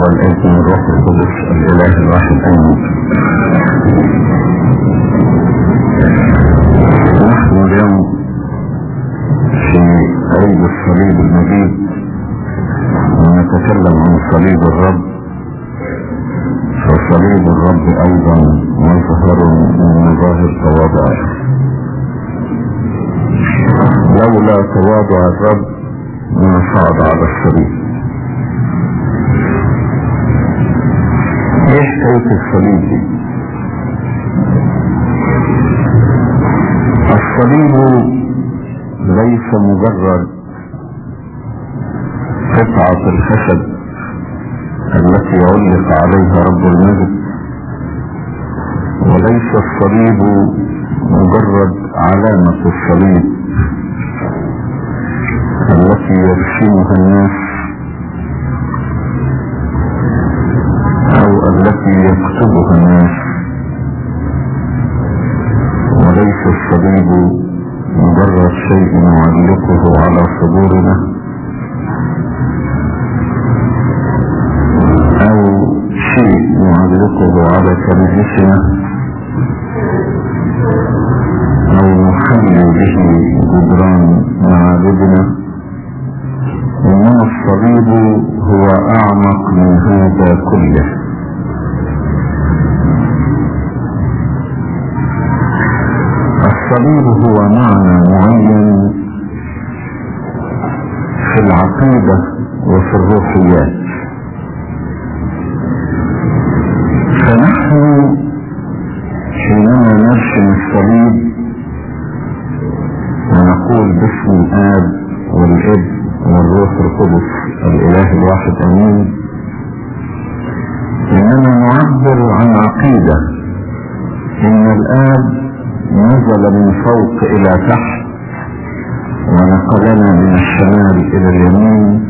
والابن والروح القدس الإله الواحد. امين نحن اليوم في عيد الصليب المجيد. ونتكلم عن صليب الرب. فصليب الرب أيضا مظهر من مظاهر تواضعه لولا تواضع الرب ما صعد على الصليب. إيه حكاية الصليب؟ دي الصليب ليس مجرد قطعة الخشب التي علق عليها رب المجد وليس الصليب مجرد علامة الصليب التي يرسمها الناس أو التي يكتبها الناس وليس الصليب مجرد شيء نعلقه على صدورنا أو شيء نعلقه على كنيستنا ونقول باسم الآب والابن والروح القدس الإله الواحد أمين. إننا نعبر عن عقيدة. إن الآب نزل من فوق إلى تحت ونقلنا من الشمال إلى اليمين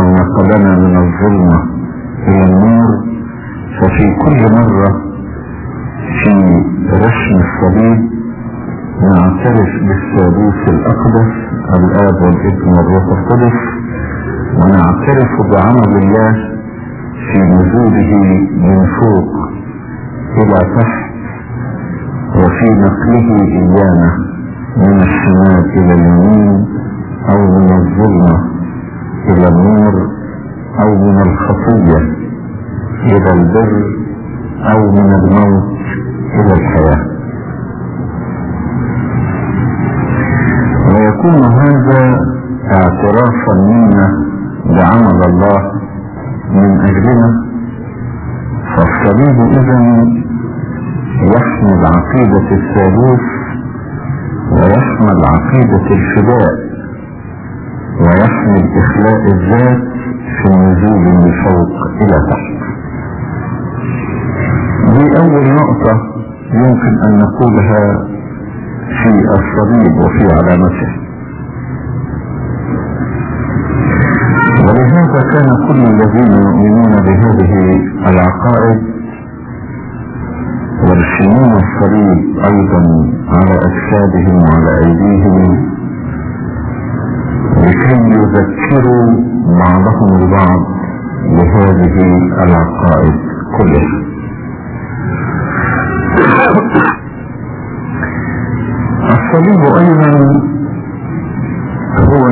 أو نقلنا من الظلمة إلى النور. ففي كل مرة في رسم الصليب نعترف بالثالوث الأقدس الآب والابن والروح القدس ونعترف بعمل الله في نزوله من فوق إلى تحت وفي نقله إيانا من الشمال إلى اليمين أو من الظلمة إلى النور أو من الخطية إلى البر أو من الموت إلى الحياة. ويكون هذا اعترافا منا بعمل الله من أجلنا؟ فالصليب إذا يحمل عقيدة الثالوث ويحمل عقيدة الفداء ويحمل إخلاء الذات في النزول من فوق إلى تحت. دي أول نقطة يمكن أن نقولها في الصليب وفي علامته. ولهذا كان كل الذين يؤمنون بهذه العقائد يرسمون الصليب أيضا على أجسادهم وعلى أيديهم لكي يذكروا بعضهم البعض بهذه العقائد كلها. الصليب أيضا هو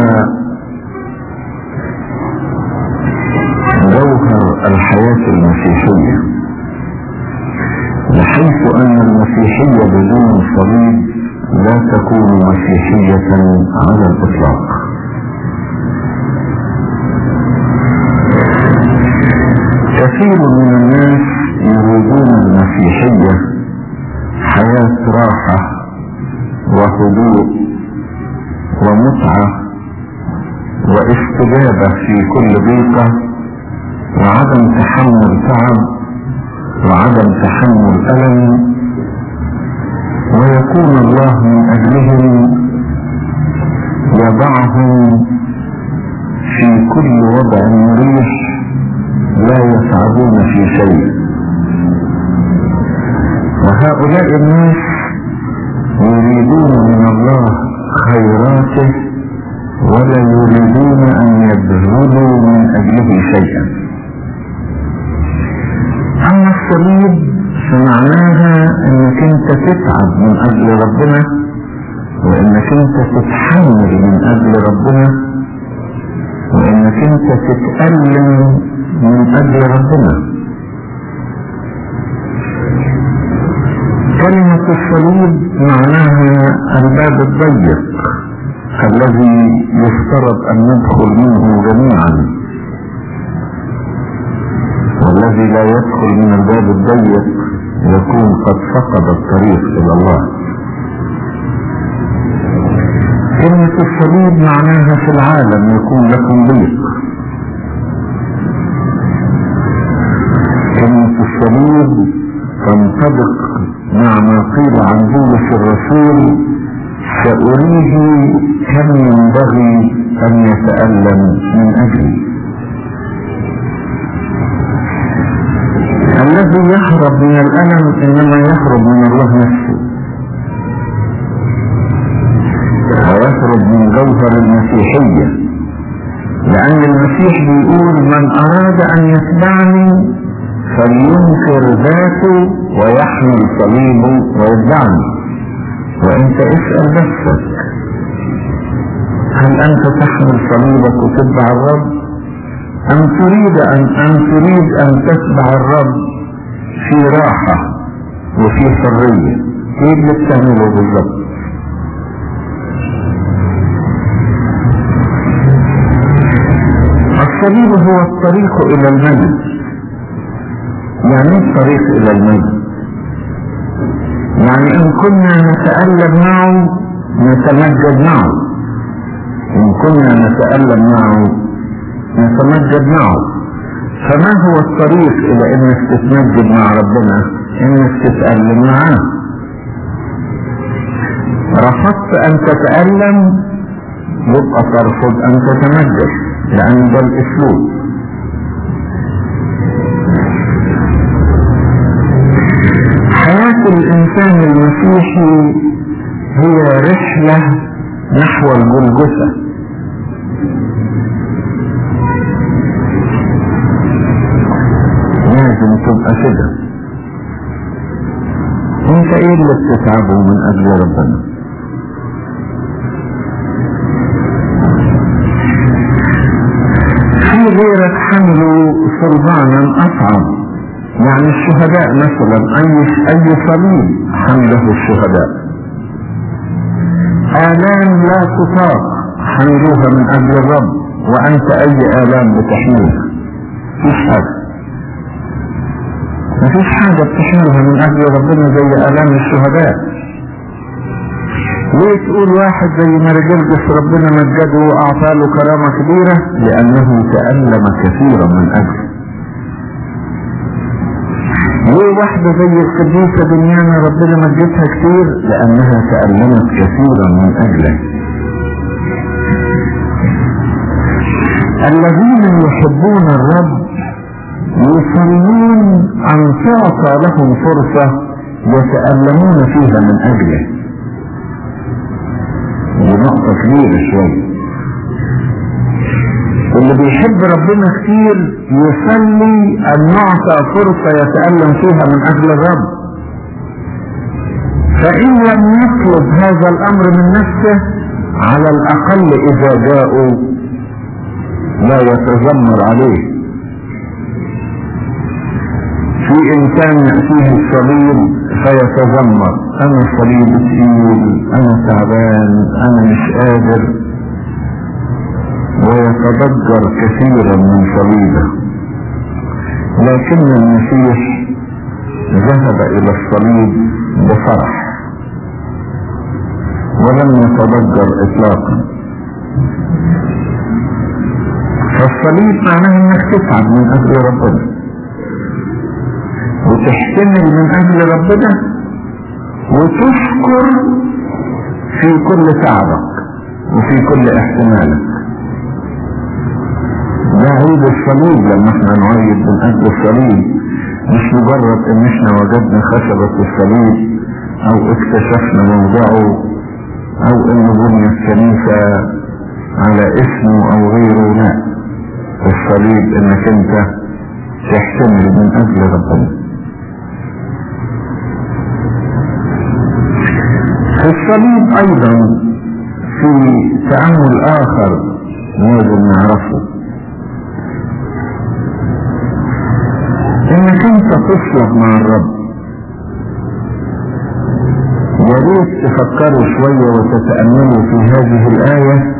إلى الله. كلمة الصليب معناها في العالم يكون لكم ضيق. كلمة الصليب تنطبق مع ما قيل عن بولس الرسول سأريه كم ينبغي أن يتألم من أجلي الذي يهرب من الألم إنما يهرب من الله نفسه. ويهرب من جوهر المسيحية. لأن المسيح بيقول من أراد أن يتبعني فلينكر ذاته ويحمل صليبه ويتبعني وأنت اسأل نفسك هل أنت تحمل صليبك وتتبع الرب؟ أم تريد ان أم تريد أن تتبع الرب؟ في راحة وفي حرية. إيه اللي بتعمله بالظبط الصليب هو الطريق إلى المجد يعني إيه الطريق إلى المجد يعني إن كنا نتألم معه نتمجد معه. إن كنا نتألم معه نتمجد معه. فما هو الطريق إلى انك تتمجد مع ربنا؟ انك تتألم معاه رفضت أن تتألم يبقى ترفض أن تتمجد لأن ده الأسلوب. حياة الإنسان المسيحي هي رحلة نحو الجلجثة أي أي صليب حمله الشهداء. آلام لا تطاق حملوها من أجل الرب وأنت أي آلام بتحملها. مفيش حاجة. مفيش حاجة بتحملها من أجل ربنا زي آلام الشهداء. ليه تقول واحد زي ما رجلجس ربنا مجده واعطى له كرامة كبيرة؟ لأنه تألم كثيرا من أجله. ليه واحدة زي القديسة دنيانا ربنا مجدها كتير؟ لأنها تألمت كثيرا من أجله. الذين يحبون الرب يصلون أن تعطى لهم فرصة يتألمون فيها من أجله. دي نقطة كبيرة شوية اللي بيحب ربنا كتير يصلي ان يعطى فرصة يتألم فيها من أجل الرب. فإن لم يطلب هذا الأمر من نفسه على الأقل إذا جاءوا لا يتذمر عليه. في إنسان يأتيه الصليب فيتذمر. أنا صليب تقيل أنا تعبان أنا مش قادر. ويتضجر كثيرا من صليبه لكن المسيح ذهب إلى الصليب بفرح ولم يتضجر اطلاقا. فالصليب معناه إنك تتعب من أجل ربنا. وتحتمل من أجل ربنا وتشكر في كل تعبك وفي كل احتمالك. ده عيد الصليب لما إحنا نعيد من أجل الصليب مش مجرد إن إحنا وجدنا خشبة الصليب أو اكتشفنا موضعه أو إن بني الكنيسة على اسمه أو غيره لا. الصليب إنك أنت تحتمل من أجل ربنا. الصليب أيضا في تعامل آخر لازم نعرفه. تصلب مع الرب. يا تفكروا شوية وتتأملوا في هذه الآية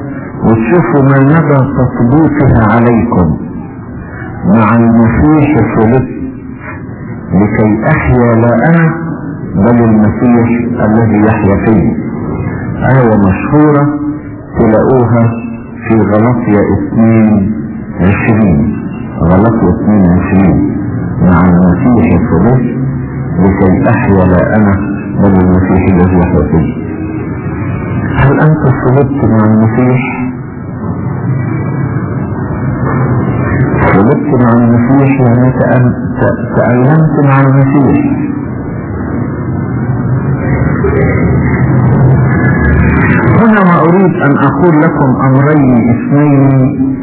وتشوفوا ما مدى تطبيقها عليكم مع المسيح صلبت لكي أحيا لا أنا بل المسيح الذي يحيا فيه. آية مشهورة تلاقوها في غلطية اثنين عشرين. غلطية اثنين عشرين. مع المسيح صلبت لكي أحيا لا أنا بل المسيح الذي يحيا هل أنت صلبت مع المسيح؟ صلبت مع المسيح يعني تألمت مع المسيح؟ هنا ما أريد أن أقول لكم أمرين اثنين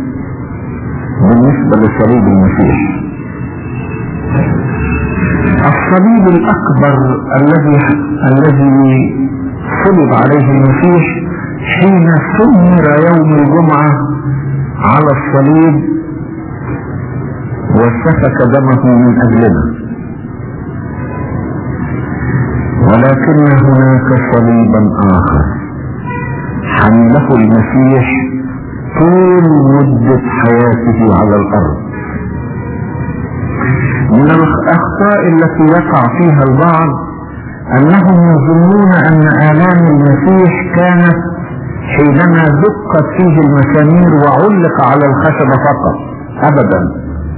بالنسبة لصليب المسيح. الصليب الأكبر الذي الذي صلب عليه المسيح حين سمر يوم الجمعة على الصليب وسفك دمه من أجلنا. ولكن هناك صليبا آخر. حمله المسيح طول مدة حياته على الأرض. من الأخطاء التي يقع فيها البعض أنهم يظنون أن آلام المسيح كانت حينما دقت فيه المسامير وعلق على الخشبة فقط. أبدا.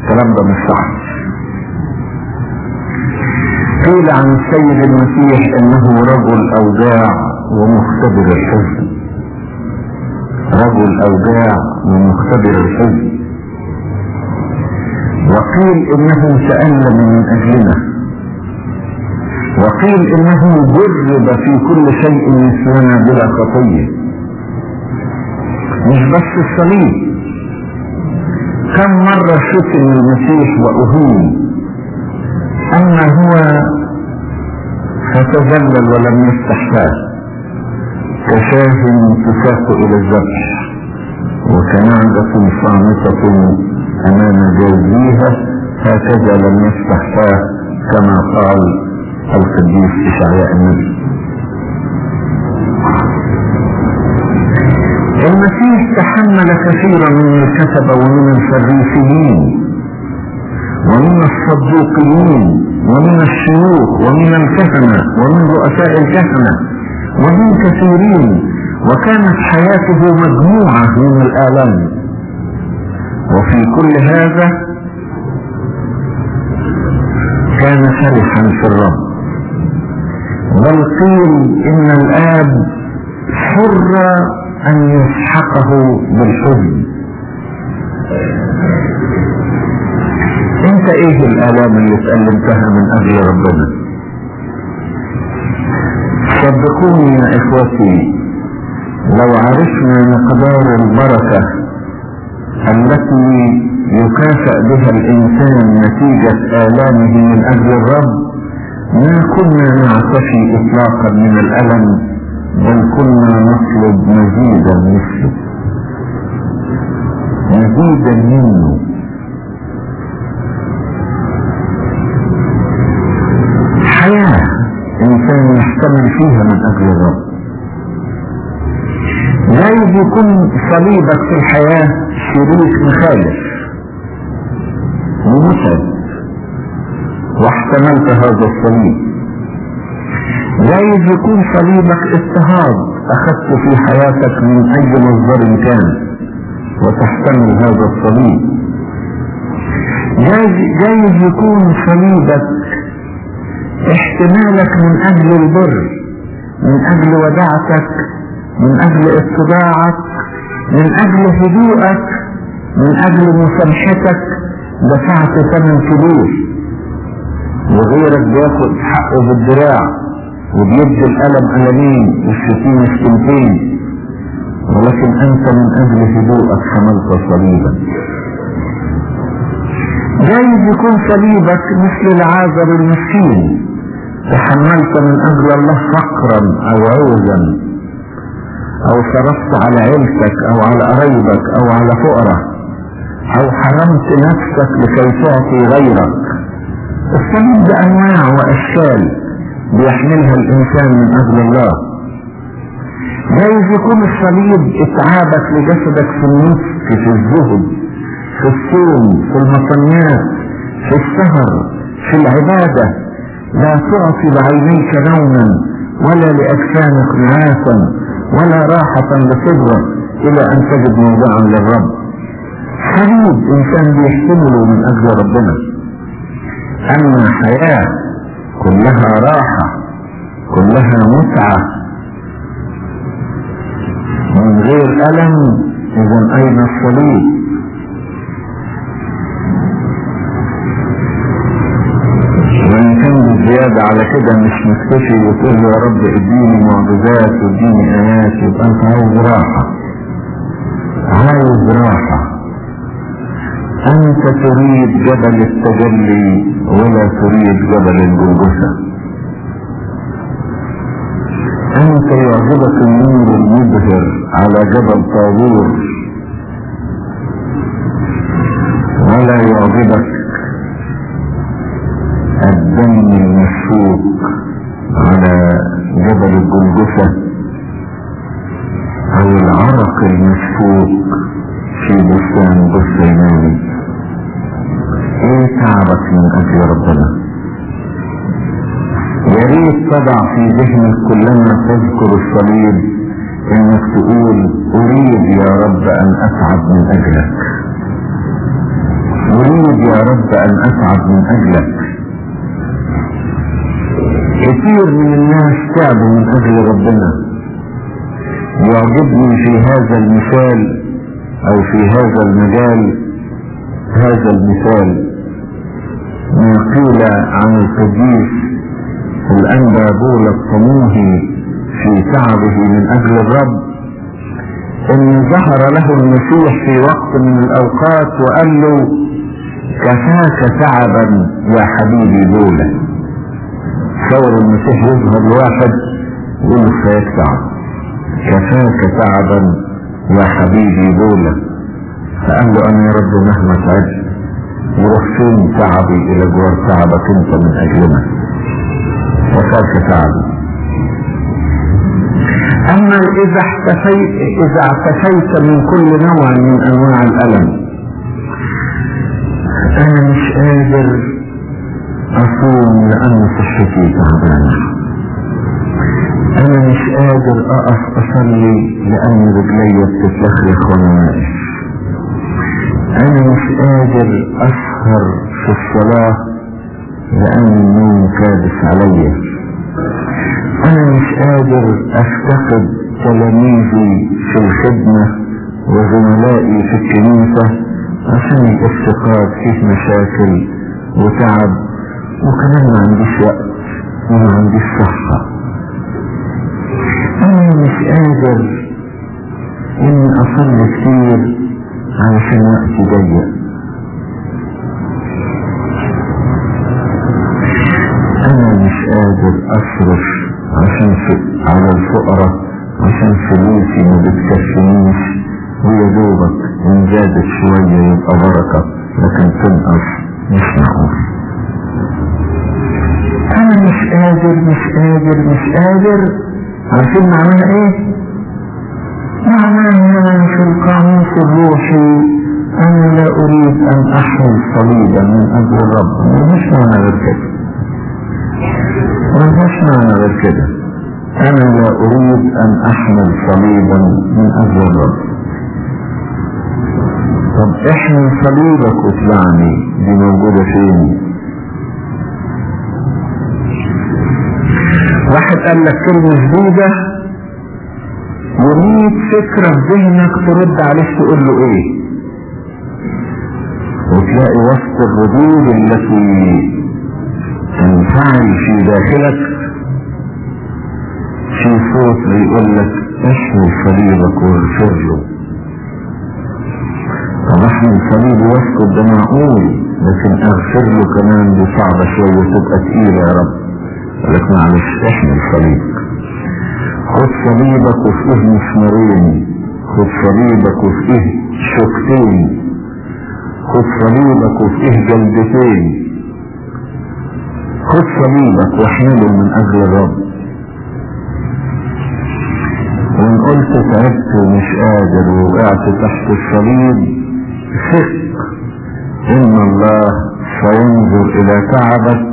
الكلام ده مش صح. قيل عن السيد المسيح إنه رجل اوجاع ومختبر الحزن. رجل اوجاع ومختبر الحزن. وقيل إنه تألم من اجلنا وقيل إنه جرب في كل شيء مثلنا بلا خطية. مش بس الصليب. كم مرة شتم المسيح وأهين. أما هو فتذلل ولم يفتح فاه كشاه تساق إلى الذبح وكنعجة صامتة أمام جوزيها هكذا لم يفتح فاه كما قال القديس إشعياء النبي. المسيح تحمل كثيرا من الكتبة ومن الفريسيين ومن الصدوقيين ومن الشيوخ ومن الكهنة ومن رؤساء الكهنة ومن كثيرين وكانت حياته مجموعة من الآلام. وفي كل هذا كان فرحا في الرب. بل قيل إن الآب حر أن يسحقه بالحزن. أنت إيه الآلام اللي تألمتها من أجل ربنا؟ صدقوني يا إخوتي لو عرفنا مقدار البركة التي يكافئ بها الإنسان نتيجة آلامه من أجل الرب ما كنا نعتفي اطلاقا من الألم بل كنا نطلب مزيدا مثله. مزيدا منه. حياة إنسان يحتمل فيها من أجل الرب. جايز يكون صليبك في الحياة شريك مخالف. ومتعب واحتملت هذا الصليب جايز يكون صليبك اضطهاد. أخذت في حياتك من أي مصدر كان. وتحتمل هذا الصليب جايز, جايز يكون صليبك احتمالك من أجل البر من أجل ودعتك من أجل اتباعك من أجل هدوءك من أجل مسامحتك دفعت ثمن كبير وغيرك بياخد حقه بالدراع وبيدي الالم المين والشتيمة شتمتين ولكن أنت من أجل هدوءك حملت صليبا. جايز يكون صليبك مثل العازر المسكين. تحملت من أجل الله فقرا أو عوزا. أو صرفت على عيلتك أو على قرايبك أو على فقرة أو حرمت نفسك لكي تعطي غيرك. الصليب بأنواع وأشكال بيحملها الإنسان من أجل الله. جايز يكون الصليب إتعابك لجسدك في النصف في الزهد في الصوم في المصنيات في السهر في العبادة. لا تعطي لعينيك نوما ولا لأجسامك نعاسا ولا راحة لصدرك إلى أن تجد موضعا للرب. صليب إنسان بيحتمله من أجل ربنا. أما حياة كلها راحة كلها متعة. من غير ألم إذا أين الصليب؟ زيادة على كده مش مكتفي وتقول له يا رب اديني معجزات واديني آيات يبقى أنت عاوز راحة. عاوز راحة. أنت تريد جبل التجلي ولا تريد جبل الجلجسة أنت يعجبك النور المبهر على جبل طابور ولا يعجبك الدم المسفوك على جبل الجلجسة أو العرق المسفوك في بستان بستيناني إيه تعبك من أجل ربنا؟ يا ريت تضع في ذهنك كلما تذكر الصليب إنك تقول أريد يا رب أن أتعب من أجلك. أريد يا رب أن أتعب من أجلك. كثير من الناس تعبوا من أجل ربنا. يعجبني في هذا المثال أو في هذا المجال هذا المثال. ما قيل عن القديس الأنبا بول الطموهي في تعبه من أجل الرب إن ظهر له المسيح في وقت من الأوقات وقال له كفاك تعبا يا حبيبي بولا تصور المسيح يظهر لواحد يقول له كفاك تعب كفاك تعبا يا حبيبي بولا فقال له أنا يا رب مهما تعبت يروح فين تعبي إلى جوار تعبك أنت من أجلنا؟ وفاك تعبي. أما إذا احتفيت إذا اعتفيت من كل نوع من أنواع الألم أنا مش قادر اصوم لأن صحتي تعبانه أنا مش قادر أقف أصلي لأن رجلي بتتلخلخ وأنا واقف أنا مش قادر أسهر في الصلاة لأن النوم كابس عليا أنا مش قادر أفتقد تلاميذي في الخدمة وزملائي في الكنيسة عشان الافتقاد فيه مشاكل وتعب. وكمان ما عنديش وقت وما عنديش صحة. أنا مش قادر إني أصلي كتير علشان وقتي ضيق. أنا مش قادر أصرف عشان على الفقراء عشان فلوسي ما بتكفينيش ويا دوبك ان زادت شوية يبقى بركة لكن تنقص مش معقول. أنا مش قادر مش قادر مش قادر. عارفين معناها إيه؟ معناها في القاموس الروحي أنا لا أريد أن أحمل صليبا من أجل الرب. مش معنى غير كده. مش معنى غير كده. أنا لا أريد أن أحمل صليبا من أجل الرب. طب إحمل صليبك واتبعني دي موجودة فين؟ واحد قال لك كلمة جديدة ومية فكرة في ذهنك ترد عليه تقول له إيه؟ وتلاقي وسط الردود التي تنفعل في داخلك في صوت بيقول لك احمل صليبك واغفر له طب احمل صليبي واسكت ده معقول؟ لكن اغفر له كمان دي صعبة شوية تبقى تقيلة يا رب. لك معلش احمل صليبك خد صليبك وفيه مسمارين خد صليبك وفيه شوكتين خد صليبك وفيه جلدتين. خذ صليبك واحمله من أجل الرب. وإن قلت تعبت ومش قادر ووقعت تحت الصليب ثق إن الله سينظر إلى تعبك.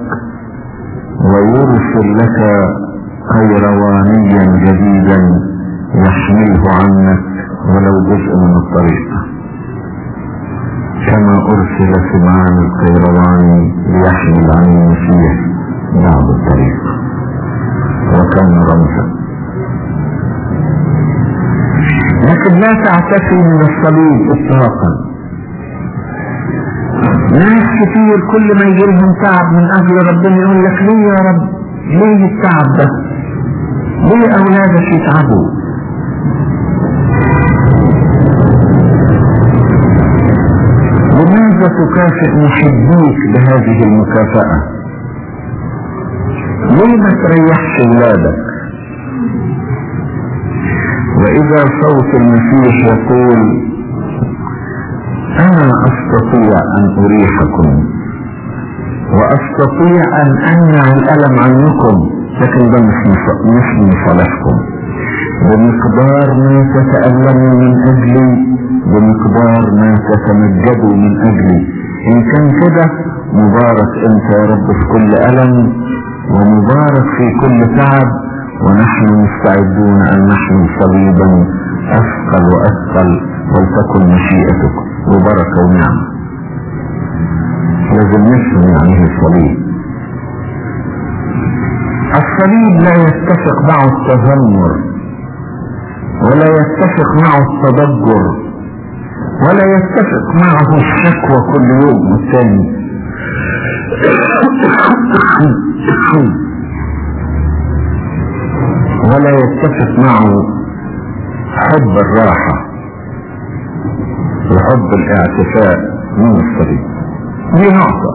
تعتفي من الصليب اطلاقا. ناس كتير كل ما يجي لهم تعب من أجل ربنا يقول لك ليه يا رب؟ ليه التعب ده؟ ليه اولادك يتعبوا؟ لماذا تكافئ محبيك بهذه المكافأة؟ ليه ما تريحش ولادك واذا صوت المسيح يقول أنا أستطيع أن أريحكم وأستطيع أن امنع الألم عنكم لكن ده مش مش من صالحكم بمقدار ما تتألموا من أجلي بمقدار ما تتمجدوا من أجلي. إن كان كده مبارك أنت يا رب في كل ألم ومبارك في كل تعب ونحن مستعدون أن نحمل صليبا أثقل وأثقل ولتكن مشيئتك. وبركه ونعمه لازم يعني إيه الصليب. الصليب لا يتفق معه التذمر ولا يتفق معه التضجر ولا يتفق معه الشكوى كل يوم والثاني. ولا يتفق معه حب الراحة وحب الاعتفاء من الصليب. دي نقطة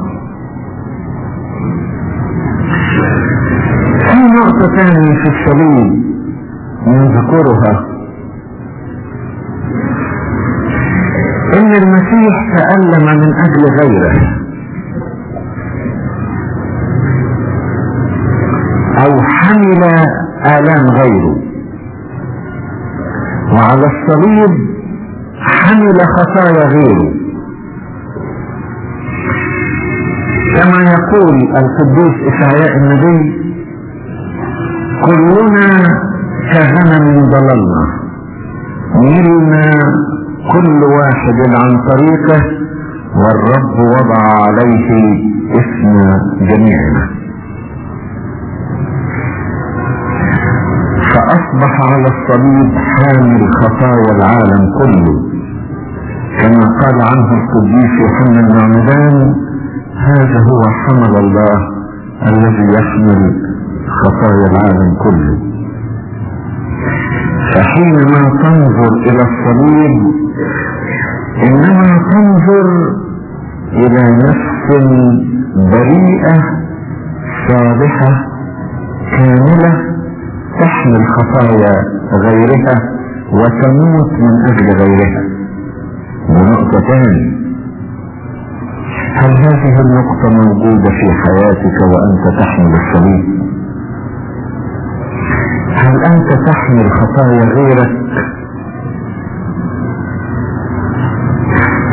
في نقطة ثانية في الصليب نذكرها إن المسيح تألم من أجل غيره. أو حمل آلام غيره. وعلى الصليب حمل خطايا غيره. كما يقول القديس إشعياء النبي كلنا كغنم ضللنا. ملنا كل واحد عن طريقه والرب وضع عليه اسم جميعنا. فأصبح على الصليب حامل خطايا العالم كله. كما قال عنه القديس يوحنا المعمدان هذا هو حمل الله الذي يحمل خطايا العالم كله. فحينما تنظر إلى الصليب إنما تنظر إلى نفس بريئة صالحة كاملة تحمل خطايا غيرها وتموت من أجل غيرها. ونقطة ثانية هل هذه النقطة موجودة في حياتك وأنت تحمل الصليب هل أنت تحمل خطايا غيرك؟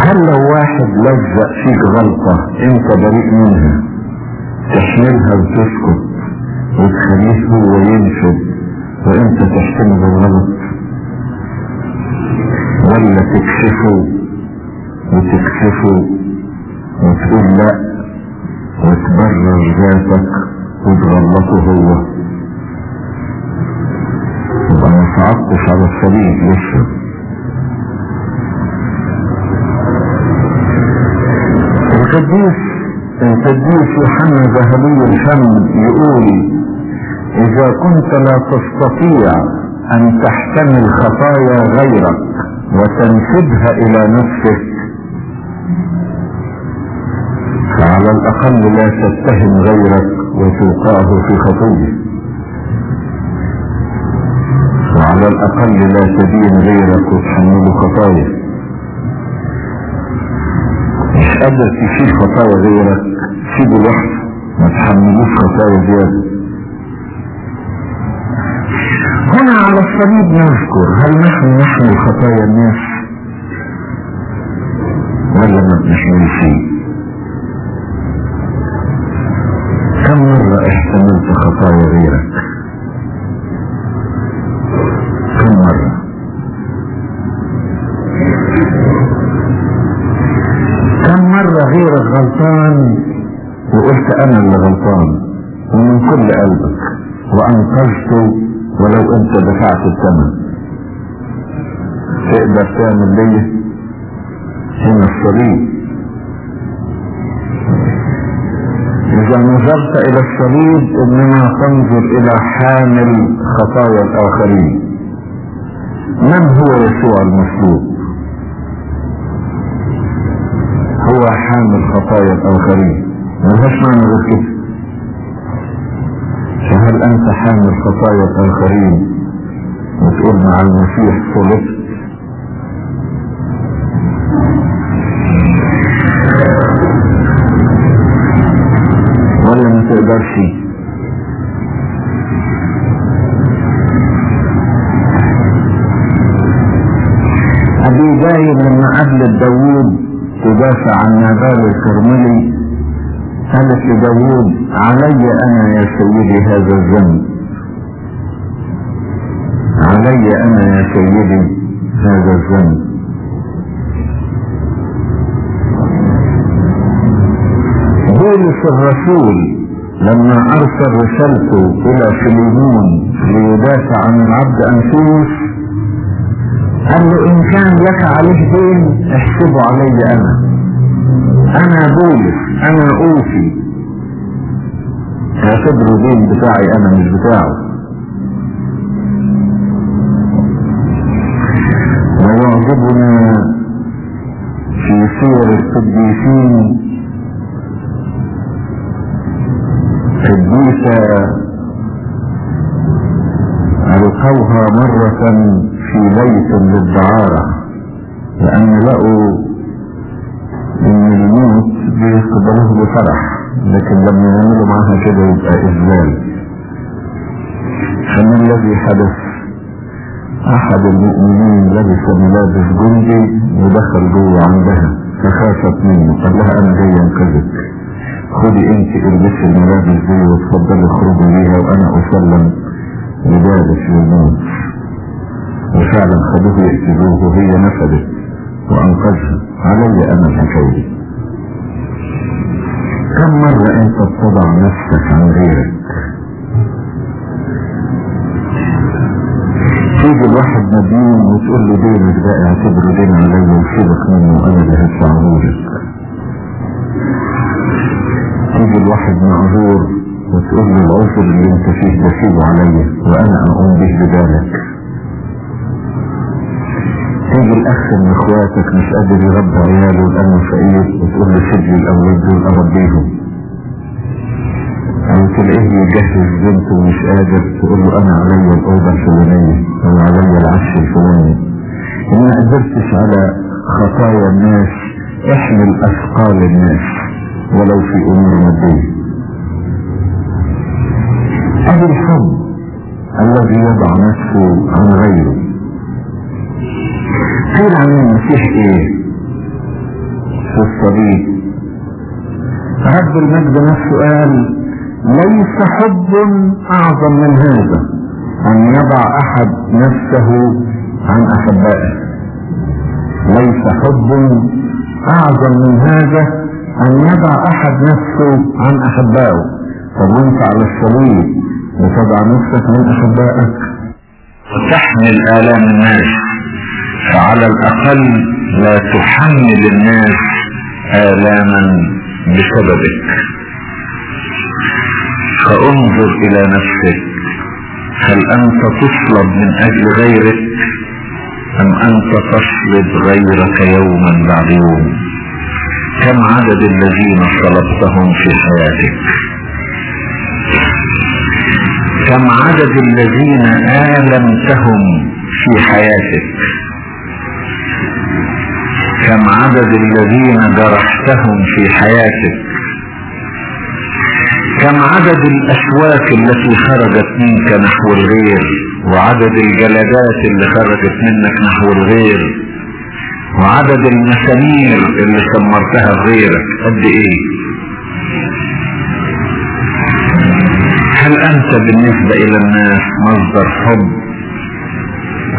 هل لو واحد لزق فيك غلطة أنت بريء منها تحملها وتسكت؟ وتخليه هو ينشد وانت تحتمل الغلط ولا تكشفه وتكشفه وتقول لا وتبرر ذاتك وتغلطه هو. يبقى ما صعدتش على الصليب لسه. القديس القديس يوحنا ذهبي الفم يقول إذا كنت لا تستطيع أن تحتمل خطايا غيرك وتنسبها إلى نفسك فعلى الأقل لا تتهم غيرك وتوقعه في خطيه وعلى الأقل لا تدين غيرك وتحمله خطايا. مش قادر تشيل خطايا غيرك سيبه لوحده ما تحملوش خطايا زيادة. هنا على الصليب نذكر هل نحن نحمل خطايا الناس؟ ولا ما بنحملش كم مرة احتملت خطايا غيرك كم مرة كم مرة غيرك غلطان وقلت أنا اللي غلطان ومن كل قلبك وانقذته ولو الثمن تقدر تعمل ليه هنا الصليب. إذا نظرت إلى الصليب إنما تنظر إلى حامل خطايا الآخرين. من هو يسوع المصلوب هو حامل خطايا الآخرين. ملهاش معنى غير كده. فهل أنت حامل خطايا الآخرين؟ وتقول مع المسيح صلبت ولا ما تقدرش. أبي دايم لما قبل داوود تدافع عن نابال الكرملي قالت لداوود علي أنا يا سيدي هذا الذنب. علي أنا يا سيدي هذا الذنب بولس الرسول لما أرسل رسالته إلى فيليمون ليدافع عن العبد أنفوس قال له إن كان لك عليه دين احسبه علي أنا. أنا بولس أنا أوفي. اعتبره دين بتاعي أنا مش بتاعه. خدي انت البسي الملابس دي وتفضلي اخرجي بيها وأنا أسلم لذلك للموت وفعلا خدوه يقتلوه وهي نفذت وأنقذها. علي أنا الحكاية كم مرة أنت بتضع نفسك عن غيرك؟ تيجي الواحد مديون وتقول له دينك ده اعتبره دين عليا وسيبك منه وأنا اللي هدفعهولك تيجي الواحد معذور وتقول له العذر اللي انت فيه ده سيبه عليا وأنا أقوم به بدالك تيجي الأخ من إخواتك مش قادر يربي عياله لأنه فقير وتقول له سيب لي الأولاد دول أربيهم. أو تلاقيه يجهز بنته ومش قادر تقول له أنا عليا الاوضه الفلانية أو عليا العش الفلاني. إن ما قدرتش على خطايا الناس احمل أثقال الناس. ولو في أمور ماديه ادي الحب الذي يضع نفسه عن غيره. قيل عن المسيح إيه؟ في الصليب. رب المجد نفسه قال ليس حب أعظم من هذا أن يضع أحد نفسه عن أحبائه. ليس حب أعظم من هذا أن يضع أحد نفسه عن أحبائه. طب وانت على الصليب بتضع نفسك عن أحبائك. وتحمل آلام الناس. فعلى الأقل لا تحمل الناس آلاما بسببك. فانظر إلى نفسك. هل أنت تصلب من أجل غيرك أم أنت تصلب غيرك يوما بعد يوم؟ كم عدد الذين صلبتهم في حياتك؟ كم عدد الذين آلمتهم في حياتك؟ كم عدد الذين جرحتهم في حياتك؟ كم عدد الأشواك التي خرجت منك نحو الغير؟ وعدد الجلدات اللي خرجت منك نحو الغير؟ وعدد المسامير اللي سمرتها غيرك قد إيه؟ هل أنت بالنسبة إلى الناس مصدر حب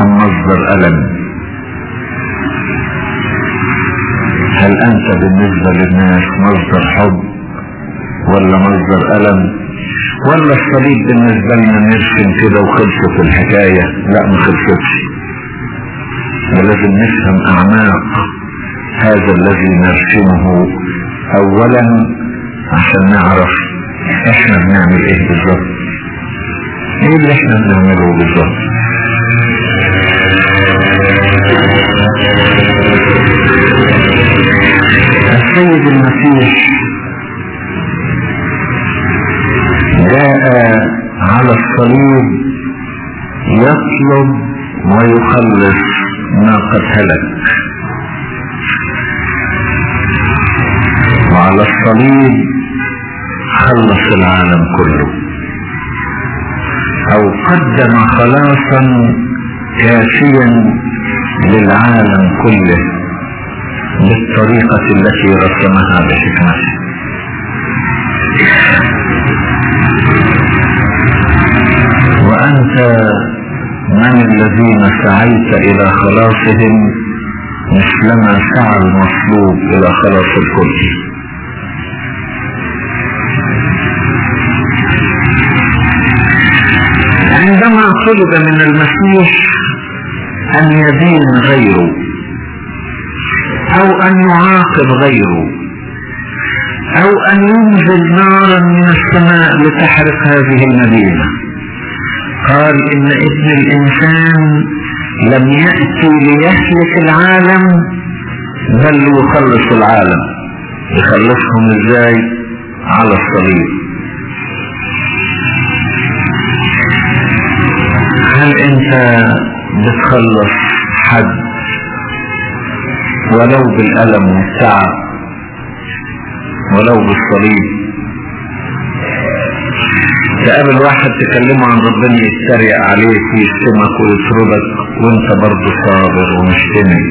أم مصدر ألم؟ هل أنت بالنسبة للناس مصدر حب ولا مصدر ألم؟ ولا الصليب بالنسبة لنا نرسم كده وخلصت الحكاية؟ لا ما خلصتش. ولازم نفهم أعماق هذا الذي نرسمه اولا عشان نعرف إحنا بنعمل إيه بالظبط. إيه اللي إحنا بنعمله بالظبط؟ السيد المسيح جاء على الصليب يطلب ويخلص. ما قد هلك وعلى الصليب خلص العالم كله. أو قدم خلاصا كافيا للعالم كله بالطريقة التي رسمها بحكمته. إلى خلاصهم مثلما سعى المصلوب إلى خلاص الكل. عندما طلب من المسيح أن يدين غيره أو أن يعاقب غيره أو أن ينزل نارا من السماء لتحرق هذه المدينة قال إن ابن الإنسان لم يأتي ليهلك العالم بل يخلص العالم. يخلصهم إزاي؟ على الصليب. هل أنت بتخلص حد ولو بالألم والتعب ولو بالصليب؟ تقابل واحد تكلمه عن ربنا يتريق عليك ويشتمك ويطردك وانت برضه صابر ومشتمل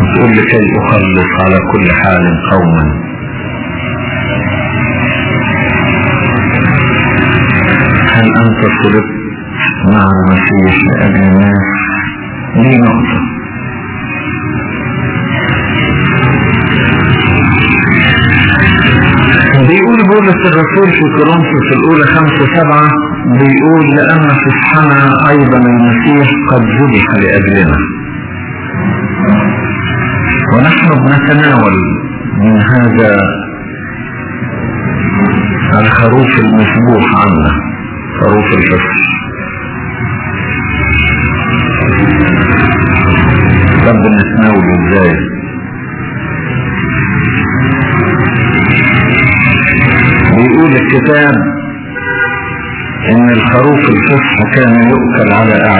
وتقول لكي أخلص على كل حال قوما. هل أنت صلبت مع المسيح لأجل الناس؟ دي نقطة؟ بيقول بولس الرسول في كورنثوس الأولى خمسة سبعة بيقول لأن فصحنا أيضا المسيح قد ذبح لأجلنا. ونحن بنتناول من هذا الخروف المسبوح عنا خروف الفصح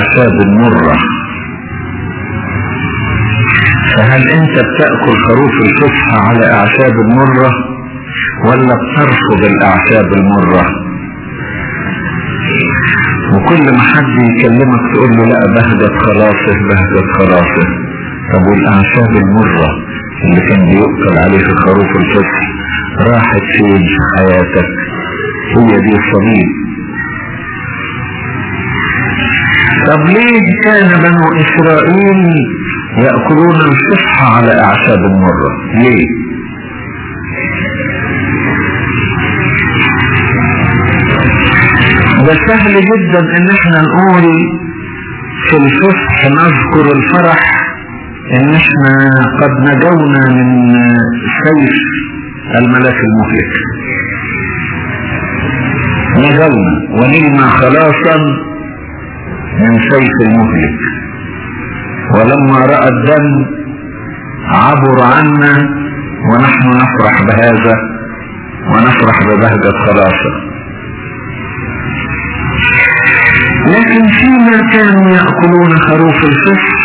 على اعشاب مرة فهل أنت بتأكل خروف الفصح على أعشاب مرة ولا بترفض الأعشاب المرة؟ وكل ما حد يكلمك تقول له لا بهجت خلاصة بهجت خلاصة. طب والأعشاب المرة اللي كان بيؤكل عليه خروف الفصح راحت فين في حياتك؟ هي دي الصليب. طب ليه كان بنو إسرائيل يأكلون الفصحى على أعشاب المرة ليه؟ ده سهل جدا إن إحنا نقول في الفصح نذكر الفرح إن إحنا قد نجونا من سيف الملاك المهلك نجونا ونلنا خلاصا من سيف المهلك. ولما رأى الدم عبر عنا ونحن نفرح بهذا ونفرح ببهجة خلاصة. لكن فيما كانوا يأكلون خروف الفصح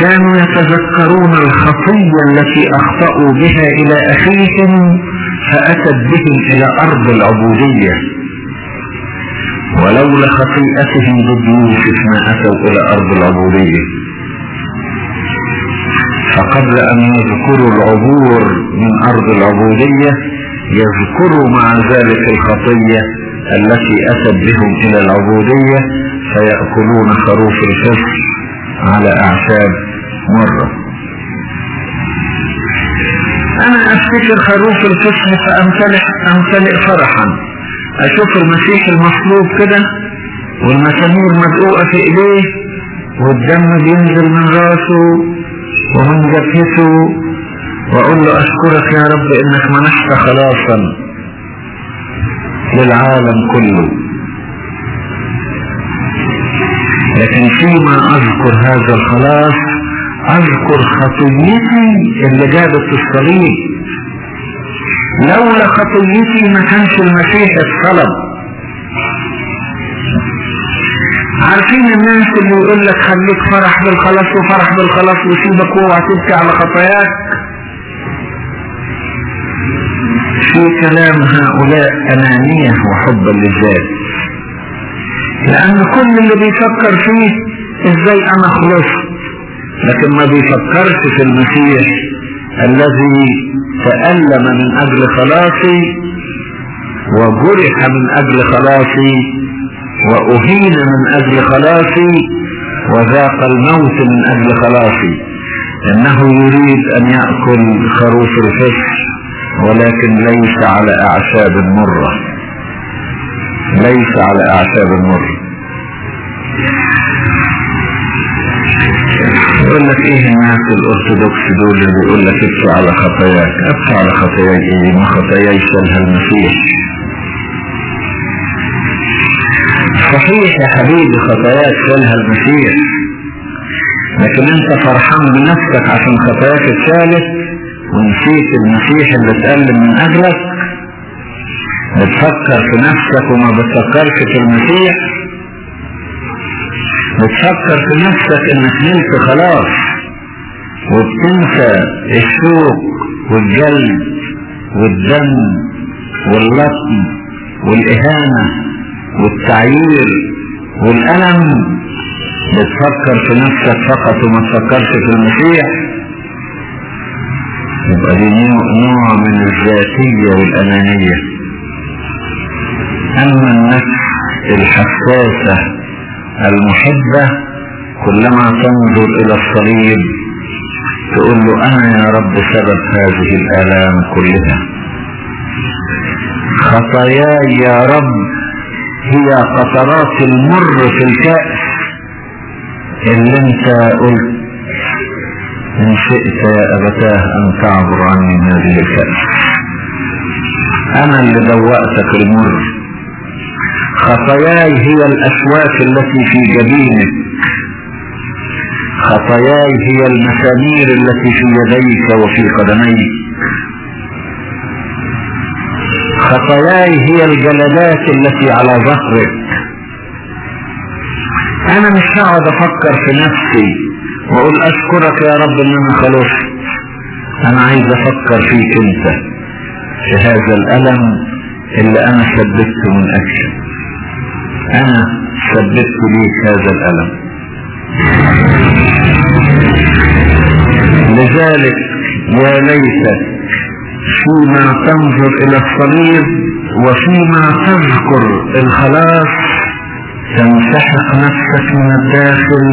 كانوا يتذكرون الخطية التي أخطأوا بها إلى أخيهم فأتت بهم إلى أرض العبودية. ولولا خطيئتهم ضد يوسف ما أتوا إلى أرض العبودية. فقبل أن يذكروا العبور من أرض العبودية يذكروا مع ذلك الخطية التي أتت بهم إلى العبودية فيأكلون خروف الفصل على أعشاب مرة. أنا أفتكر خروف الفصل فأمتلئ أمتلئ فرحا. أشوف المسيح المصلوب كده والمسامير مدقوقة في إيديه والدم بينزل من راسه ومن جبهته وأقول له أشكرك يا رب إنك منحت خلاصا للعالم كله. لكن فيما أذكر هذا الخلاص أذكر خطيتي اللي جابت الصليب. لولا خطيتي ما كانش المسيح اتصلب عارفين الناس اللي يقول لك خليك فرح بالخلاص وفرح بالخلاص وسيبك واوعى تبكي على خطاياك؟ في كلام هؤلاء أنانية وحبا للذات. لأن كل اللي بيفكر فيه إزاي أنا خلصت؟ لكن ما بيفكرش في المسيح. الذي تألم من أجل خلاصي وجرح من أجل خلاصي وأهين من أجل خلاصي وذاق الموت من أجل خلاصي. إنه يريد أن يأكل خروف الفسح ولكن ليس على أعشاب مرة ليس على أعشاب مرة يقول لك إيه الناس الأرثوذكس دول اللي بيقول لك ابكي على خطاياك ابكي على خطاياي إيه ما خطاياي شالها المسيح صحيح يا حبيبي خطاياك شالها المسيح لكن أنت فرحان بنفسك عشان خطاياك اتشالت ونسيت المسيح اللي اتألم من أجلك. بتفكر في نفسك وما بتفكرش في المسيح. بتفكر في نفسك إنك نلت خلاص وبتنسى الشوق والجلد والدم واللطم والإهانة والتعيير والألم. بتفكر في نفسك فقط وما تفكرش في المسيح يبقى دي نوع من الذاتية والأنانية. أما النفس الحساسة المحبة كلما تنظر إلى الصليب تقول له أنا يا رب سبب هذه الآلام كلها. خطاياي يا رب هي قطرات المر في الكأس اللي انت قلت إن شئت يا أبتاه أن تعبر عني هذه الكأس. أنا اللي دوأتك المر. خطاياي هي الأسواك التي في جبينك خطاياي هي المسامير التي في يديك وفي قدميك. خطاياي هي الجلدات التي على ظهرك. أنا مش هقعد أفكر في نفسي وأقول أشكرك يا رب إن أنا خلصت. أنا عايز أفكر فيك أنت في هذا الألم اللي أنا سببته من اجله أنا سببت ليك هذا الألم. لذلك يا ليتك فيما تنظر إلى الصليب وفيما تذكر الخلاص تنسحق نفسك من الداخل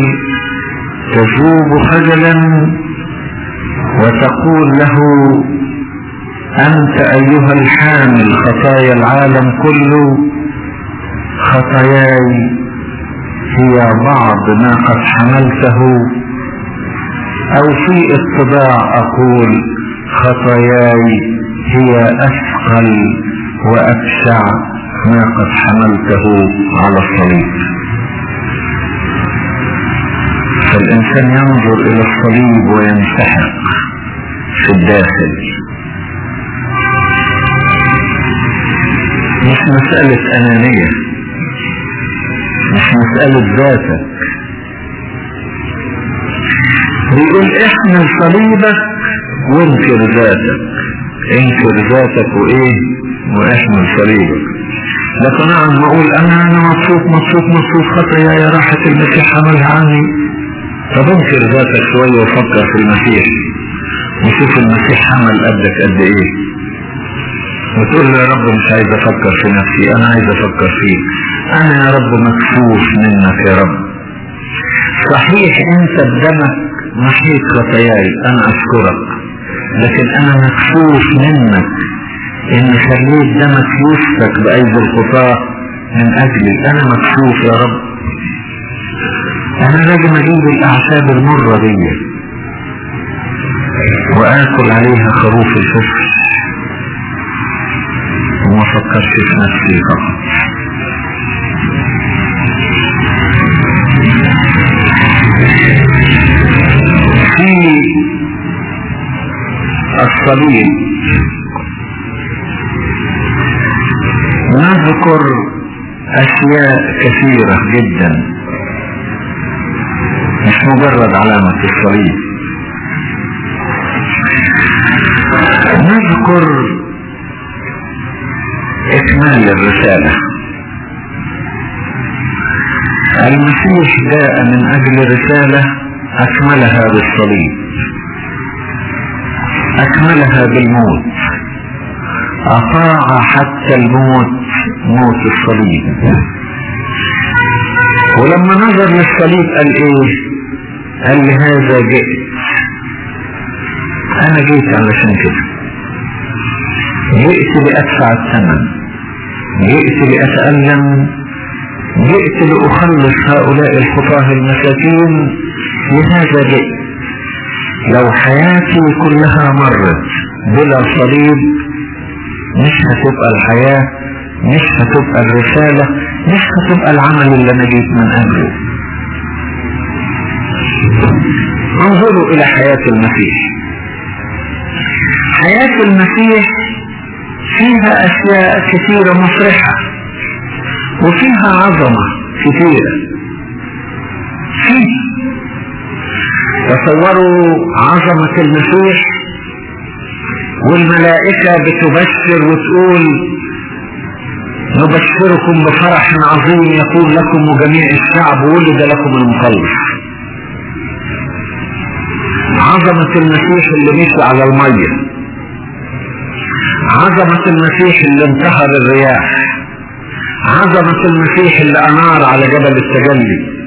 تذوب خجلا وتقول له أنت أيها الحامل خطايا العالم كله خطاياي هي بعض ما قد حملته أو في اتباع أقول خطاياي هي أثقل وأبشع ما قد حملته على الصليب. فالإنسان ينظر إلى الصليب وينسحق في الداخل. مش مسألة أنانية. مش مسألة ذاتك بيقول احمل صليبك وانكر ذاتك. انكر ذاتك وايه؟ واحمل صليبك. لكن أنا أقول أنا أنا مبسوط مبسوط مبسوط. خطايا يا راحة المسيح عملها عني. طب انكر ذاتك شوية وفكر في المسيح. وشوف المسيح عمل قدك قد إيه. وتقول له يا رب مش عايز أفكر في نفسي أنا عايز أفكر فيك أنا يا رب مكفوف منك يا رب. صحيح أنت بدمك محيط خطاياي أنا اشكرك لكن أنا مكفوف منك. إن خليت دمك يسفك بايدي الخطاة من أجلي أنا مكفوف يا رب. أنا لازم أجيب الأعشاب المرة دي. وآكل عليها خروف الفسق وما فكرش في نفسي فقط. في الصليب نذكر أشياء كثيرة جدا. مش مجرد علامة الصليب. نذكر اكمال الرسالة المسيح جاء من أجل رسالة أكملها بالصليب. أكملها بالموت. أطاع حتى الموت موت الصليب. ولما نظر للصليب قال إيه؟ قال لهذا جئت. أنا جيت علشان كده. جئت لادفع الثمن. جئت لأتألم جئت لأخلص هؤلاء الخطاه المساكين لهذا جئت؟ لو حياتي كلها مرت بلا صليب مش هتبقى الحياة مش هتبقى الرسالة مش هتبقى العمل اللي أنا جيت من اجله انظروا إلى حياة المسيح. حياة المسيح فيها أشياء كثيرة مفرحة وفيها عظمة كثيرة. فيه تصوروا عظمة المسيح والملائكة بتبشر وتقول نبشركم بفرح عظيم يقول لكم وجميع الشعب ولد لكم المخلص. عظمة المسيح اللي مشي على المية. عظمة المسيح اللي انتهر الرياح. عظمة المسيح اللي أنار على جبل التجلي.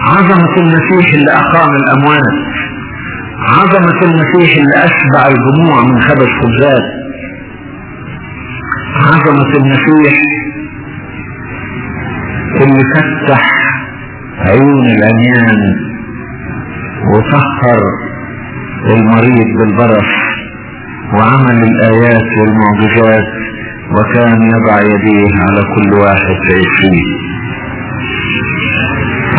عظمة المسيح اللي أقام الأموات. عظمة المسيح اللي أشبع الجموع من خبز خبزات. عظمة المسيح اللي فتح عيون العميان وطهر المريض بالبرص. وعمل الآيات والمعجزات وكان يضع يديه على كل واحد فيه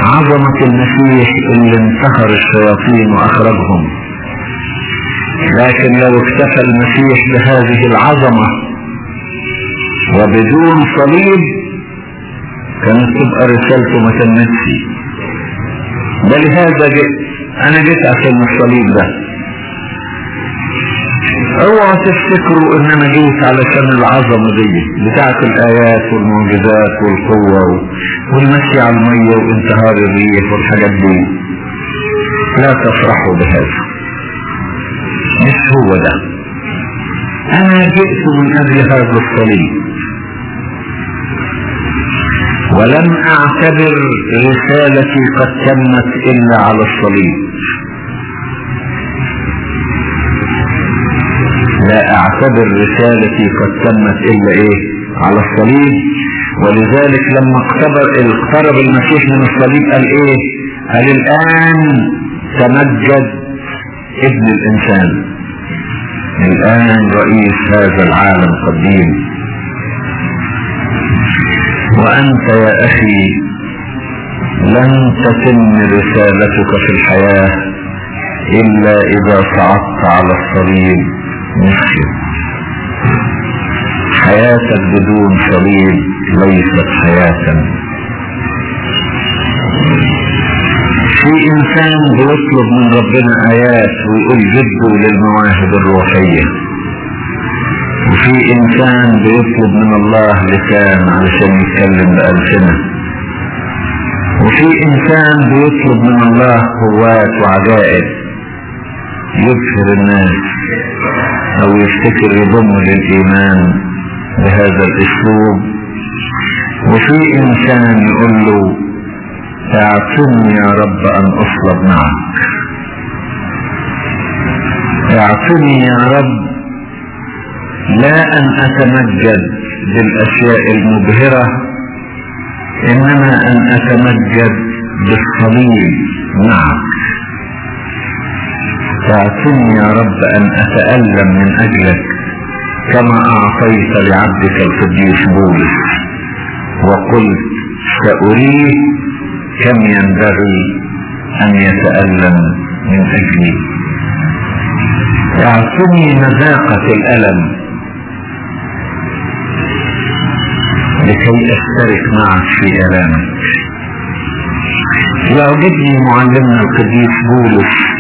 عظمة المسيح اللي انتهر الشياطين وأخرجهم. لكن لو اكتفى المسيح بهذه العظمة وبدون صليب كانت تبقى رسالته ما تمتش. بل جئت أنا جيت عشان الصليب ده. اوعوا تفتكروا ان أنا جيت علشان العظمة دي بتاعت الآيات والمعجزات والقوة والمشي على المية وانتهار الريح والحاجات دي. لا تفرحوا بهذا. مش هو ده. أنا جئت من أجل هذا الصليب. ولم أعتبر رسالتي قد تمت إلا على الصليب. لا أعتبر رسالتي قد تمت إلا إيه؟ على الصليب. ولذلك لما اقترب اقترب المسيح من الصليب قال إيه؟ قال الآن تمجد ابن الإنسان. الآن رئيس هذا العالم قديم وأنت يا أخي لن تتم رسالتك في الحياة إلا إذا صعدت على الصليب. مسلم حياتك بدون صليب ليست حياة. في إنسان بيطلب من ربنا آيات ويقول جدوا للمواهب الروحية. وفي إنسان بيطلب من الله لسان علشان يتكلم بألسنة. وفي إنسان بيطلب من الله قوات وعجائب. يبهر الناس أو يفتكر يضم للايمان بهذا الأسلوب. وفي إنسان يقول له أعطني يا رب أن أصلب معك. أعطني يا رب لا أن أتمجد بالأشياء المبهرة إنما أن أتمجد بالصليب معك. اعطني يا رب أن أتألم من أجلك كما أعطيت لعبدك القديس بولس. وقلت سأريه كم ينبغي أن يتألم من أجلي. اعطني مذاقة الألم لكي أشترك معك في ألامك. يعجبني معلمنا القديس بولس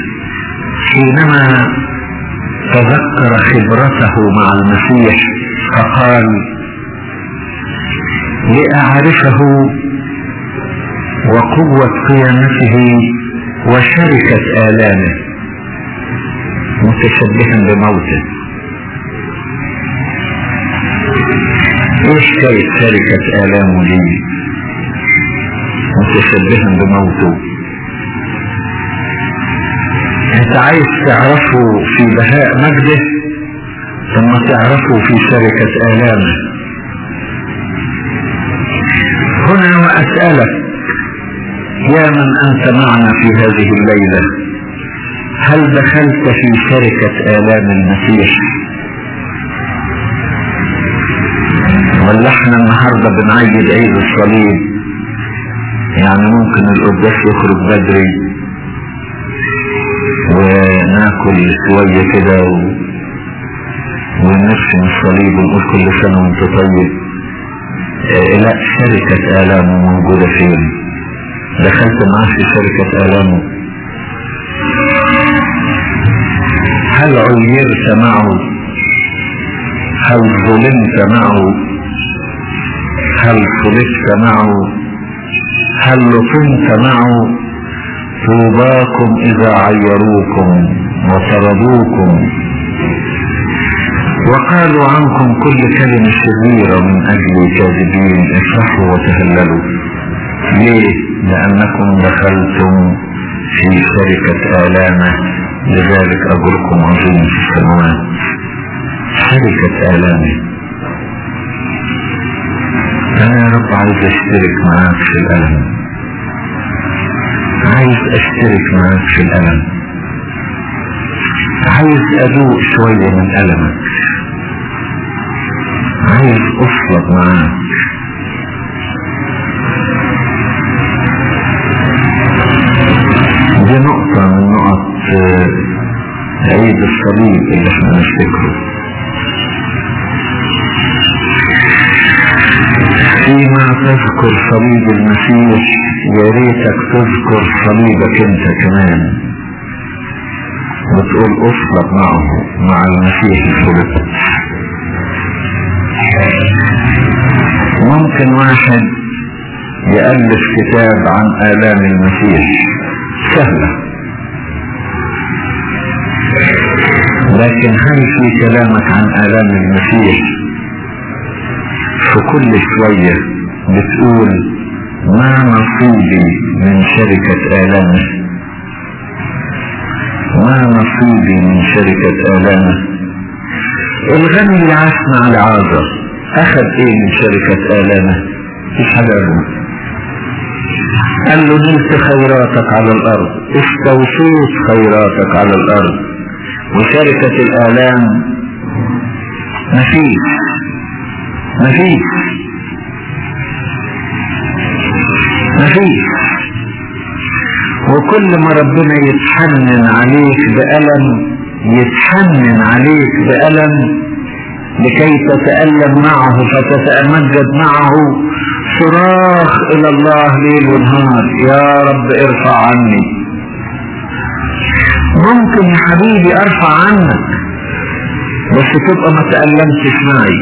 حينما تذكر خبرته مع المسيح فقال لأعرفه وقوة قيامته وشركة آلامه متشبها بموته. إيش كانت شركة آلامه لي؟ متشبها بموته. انت عايز تعرفه في بهاء مجده ثم تعرفه في شركة آلامه هنا وأسألك يا من أنت معنا في هذه الليلة؟ هل دخلت في شركة آلام المسيح؟ ولا إحنا النهاردة بنعيد عيد الصليب. يعني ممكن القداس يخرج بدري. وناكل شوية كده و... ونرسم الصليب ونقول كل سنة وانت طيب. آه لا شركة آلامه موجودة فين؟ دخلت معاه في شركة آلامه هل عيرت معه؟ هل ظلمت معه؟ هل صلبت معه؟ هل لطمت معه؟ طوباكم إذا عيروكم. وطردوكم وقالوا عنكم كل كلمة شريرة من أجل كاذبين افرحوا وتهللوا. ليه؟ لأنكم دخلتم في شركة آلامة. لذلك أجركم عظيم في السماوات شركة آلامة. أنا يا رب عايز أشترك معاك في الألم. عايز أشترك معاك في الألم. عايز ادوق شوية من ألمك. عايز اصلب معاك. دي نقطة من نقط عيد الصليب اللي إحنا نفتكره. فيما تذكر صليب المسيح يا ريتك تذكر صليبك انت كمان. وتقول اصلب معه مع المسيح الصلب ممكن واحد يألف كتاب عن آلام المسيح. سهلة. لكن هل في كلامك عن آلام المسيح؟ في كل شوية بتقول ما نصيبي من شركة آلامه ما نصيبي من شركة آلامه الغني اللي عاش مع العازر أخذ إيه من شركة آلامه مش حاجة قال له نلت خيراتك على الأرض. استوصيت خيراتك على الأرض. وشركة الآلام مفيش مفيش مفيش وكل ما ربنا يتحنن عليك بألم يتحنن عليك بألم لكي تتألم معه فتتمجد معه. صراخ إلى الله ليل ونهار. يا رب ارفع عني. ممكن يا حبيبي ارفع عنك بس تبقى ما تألمتش معي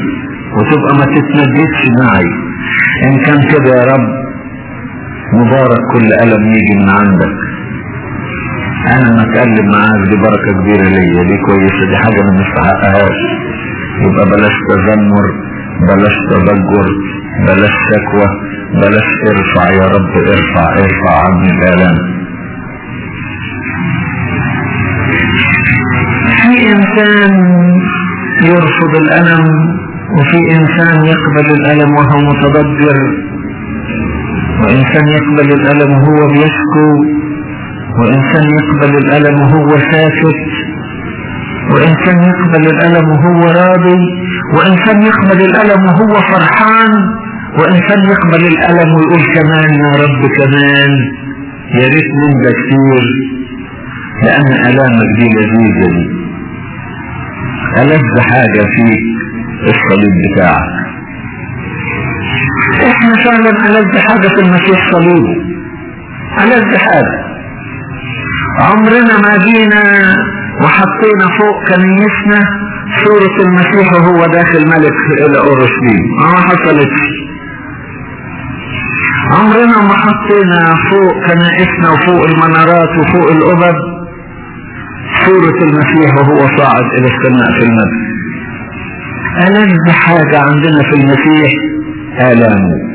وتبقى ما تتنجدش معي. إن كان كده يا رب مبارك كل ألم يجي من عندك. أنا ما اتكلم معاك دي بركة كبيرة ليا. دي كويسة. دي حاجة ما نستحقهاش يبقى بلاش تذمر بلاش تضجر بلاش شكوى بلاش ارفع يا رب ارفع ارفع عني الآلام. في إنسان يرفض الألم وفي إنسان يقبل الألم وهو متضجر وانسان يقبل الألم وهو بيشكو وانسان يقبل الألم وهو ساكت وانسان يقبل الألم وهو راضي وانسان يقبل الألم وهو فرحان وانسان يقبل الألم ويقول كمان يا رب كمان. يا ريت من ده كتير لأن ألامك دي لذيذة دي. ألذ حاجة فيك الصليب بتاعك. إحنا فعلا ألذ حاجة في المسيح صليبه ألذ حاجة. عمرنا ما جينا وحطينا فوق كنيسنا صورة المسيح وهو داخل ملك إلى أورشليم ما حصلتش عمرنا ما حطينا فوق كنائسنا وفوق المنارات وفوق الأبد صورة المسيح وهو صاعد إلى السماء في المجد ألذ حاجة عندنا في المسيح آلامه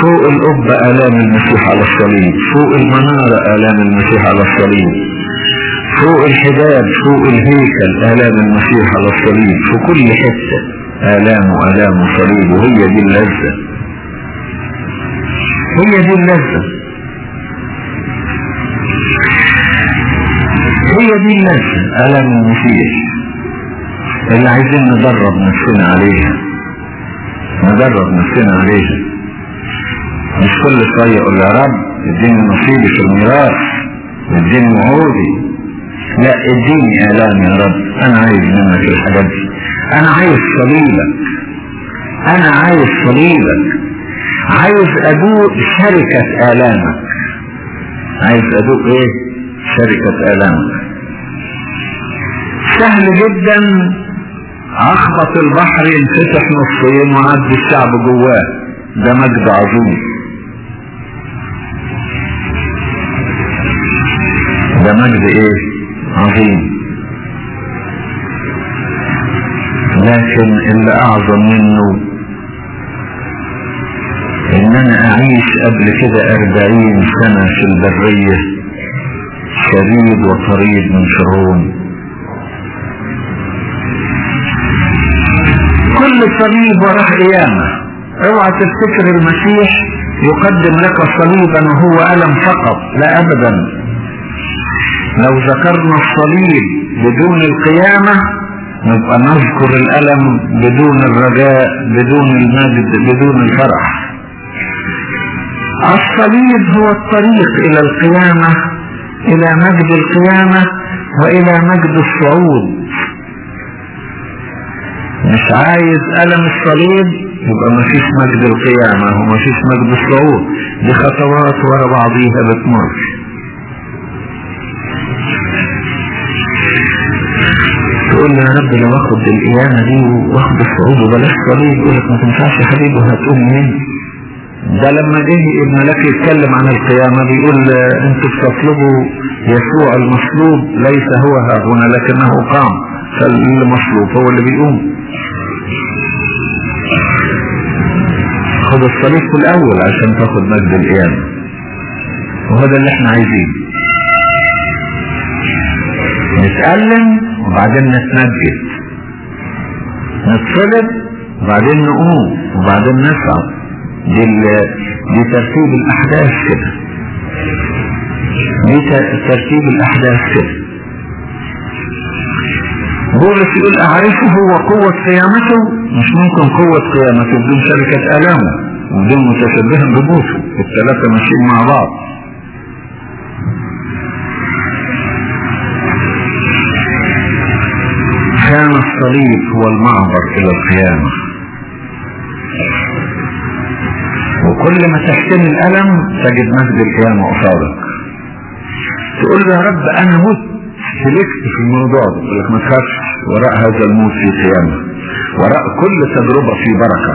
فوق القبة آلام المسيح على الصليب. فوق المنارة آلام المسيح على الصليب. فوق الحجاب فوق الهيكل آلام المسيح على الصليب. في كل حتة آلام وآلام صليب وهي دي اللذة. هي دي اللذة. هي دي اللذة. آلام المسيح. اللي عايزين ندرب نفسنا عليها. ندرب نفسنا عليها. مش كل شوية أقول يا رب اديني نصيبي في الميراث اديني وعودي. لا اديني الام يا رب. أنا عايز منك الحاجات دي. أنا عايز صليبك. أنا عايز صليبك. عايز أدوق شركة الامك عايز أدوق إيه؟ شركة الامك سهل جدا. أخبط البحر ينفتح نصين وعدي الشعب جواه ده مجد عظيم. ده مجد إيه؟ عظيم. لكن اللي أعظم منه إن أنا أعيش قبل كده أربعين سنة في البرية شريد وطريد من فرعون كل صليب وراه قيامة. اوعى تفتكر المسيح يقدم لك صليبا وهو ألم فقط. لا أبدا. لو ذكرنا الصليب بدون القيامة نبقى نذكر الألم بدون الرجاء بدون المجد بدون الفرح. الصليب هو الطريق إلى القيامة إلى مجد القيامة وإلى مجد الصعود. مش عايز ألم الصليب يبقى مفيش مجد القيامة ومفيش مجد الصعود. دي خطوات ورا بعضيها بتمر. تقول لي يا رب لو اخد القيامة دي واخد الصعود وبلاش صليب يقول لك ما تنفعش يا حبيبي وهتقوم منين ده لما جه الملاك يتكلم عن القيامة بيقول أنتوا بتطلبوا يسوع المصلوب ليس هو ها هنا لكنه قام. فالمصلوب هو اللي بيقوم. خد الصليب في الأول عشان تاخد مجد القيامة. وهذا اللي إحنا عايزينه نتألم وبعدين نتمجد. نتصلب وبعدين نقوم وبعدين نصعد دي, دي ترتيب الأحداث كده. دي ترتيب الأحداث كده. بولس يقول أعرفه وقوة قيامته؟ مش ممكن قوة قيامته بدون شركة ألامه وبدون متشبها بموته الثلاثة ماشيين مع بعض. كان الصليب هو المعبر إلى القيامة. وكل ما تحتمي الالم تجد مجد القيامة قصادك. تقول يا رب أنا مت. سلكت في الموضوع ده لك ما تخافش وراء هذا الموت في قيامه وراء كل تجربة في بركة.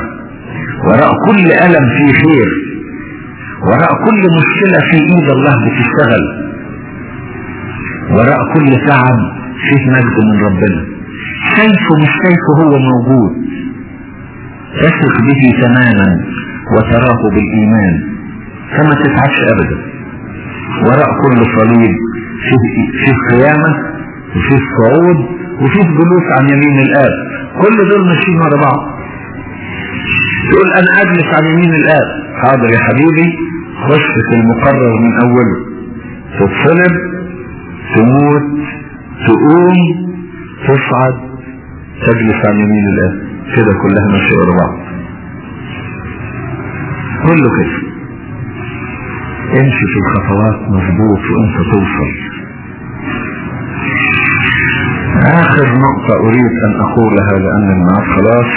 وراء كل ألم في خير. وراء كل مشكلة في إيد الله بتشتغل. وراء كل تعب فيه مجد من ربنا. شايفه مش شايفه هو موجود. تثق به تماما وتراه بالإيمان. فما تتعبش أبدا. وراء كل صليب. فيه, فيه قيامة وفيه صعود وفيه جلوس عن يمين الآب. كل دول ماشيين ورا بعض. تقول أنا أجلس عن يمين الآب. حاضر يا حبيبي خش في المقرر من أوله. تتصلب تموت تقوم تصعد تجلس عن يمين الآب. كده كلها ماشية ورا بعض. كله كده. امشي في الخطوات مظبوط وانت توصل. آخر نقطة أريد أن اقولها لأن النار خلاص.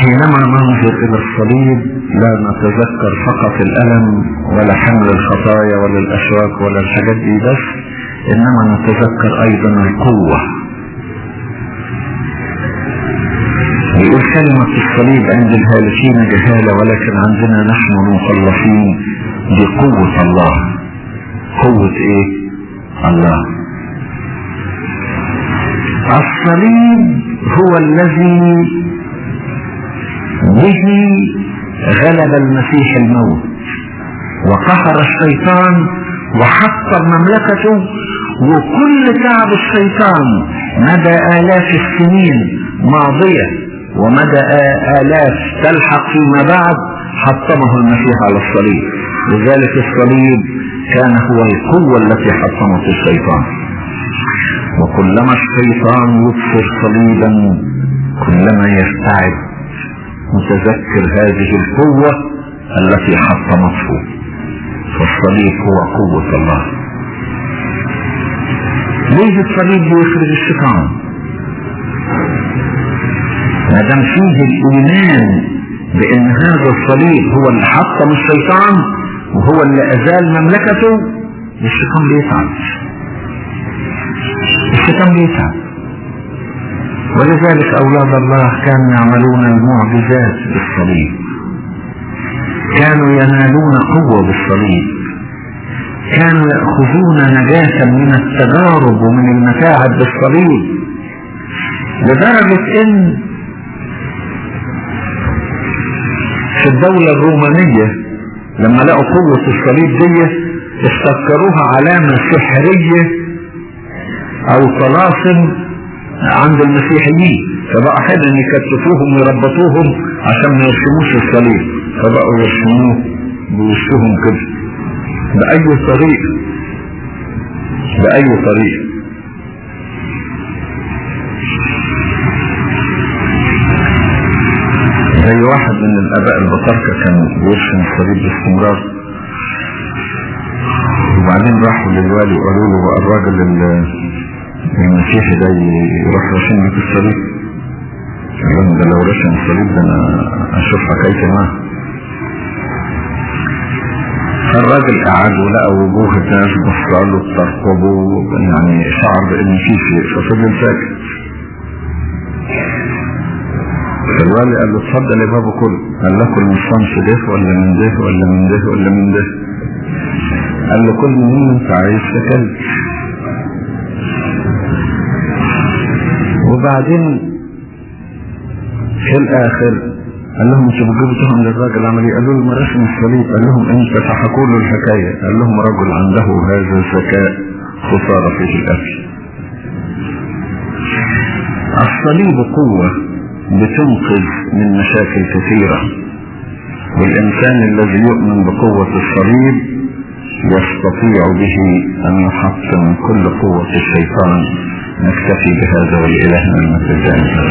حينما ننظر إلى الصليب لا نتذكر فقط الألم ولا حمل الخطايا ولا الأشواك ولا الحاجات دي بس إنما نتذكر أيضا القوة. يقول كلمة الصليب عند الهالكين جهالة ولكن عندنا نحن المخلصين بقوة الله. قوة إيه؟ الله. الصليب هو الذي به غلب المسيح الموت. وقهر الشيطان وحطم مملكته وكل تعب الشيطان مدى آلاف السنين ماضية ومدى آلاف تلحق فيما بعد حطمه المسيح على الصليب. لذلك الصليب كان هو القوة التي حطمت الشيطان. وكلما الشيطان يبصر صليبا كلما يستعد متذكر هذه القوة التي حطمته. فالصليب هو قوة الله. ليه الصليب بيخرج الشيطان. ما دام فيه الإيمان بأن هذا الصليب هو اللي حطم الشيطان وهو اللي أزال مملكته الشيطان بيتعب. الشيطان بيتعب ولذلك أولاد الله كانوا يعملون المعجزات بالصليب. كانوا ينالون قوة بالصليب. كانوا يأخذون نجاة من التجارب ومن المتاعب بالصليب. لدرجة إن في الدولة الرومانية لما لقوا قوة الصليب دي استذكروها علامة سحرية أو طلاسم عند المسيحيين فبقى حد ان يكتفوهم ويربطوهم عشان ما يرسموش الصليب فبقوا يرسموه بوشهم كده. بأي طريقة بأي طريقة زي واحد من الأباء البطاركة كان بيرسم الصليب باستمرار. وبعدين راحوا للوالي وقالوا له بقى الراجل المسيحي ده يروح راسم لك الصليب. لهم ده لو رسم الصليب ده أنا أشوف حكايتي معاه فالراجل قعد ولقى وجوه الناس بصاله ترقبه يعني شعر بان في شيء ففضل ساكت فالوالي قال له اتفضل يا بابا كل. قال له كل من الصنف ده ولا من ده ولا من ده ولا من ده قال له كل من أنت عايز تكلم. وبعدين في الآخر قال لهم أنتوا بتجيبوا تهم للراجل عمل إيه؟ قالوا له ما رسم الصليب قال لهم انت فحكوا له الحكاية. قال لهم رجل عنده هذا الذكاء خسارة فيه الأكل. الصليب قوة بتنقذ من مشاكل كثيرة. والإنسان الذي يؤمن بقوة الصليب يستطيع به أن يحطم كل قوة الشيطان. نكتفي بهذا والإله من المسجد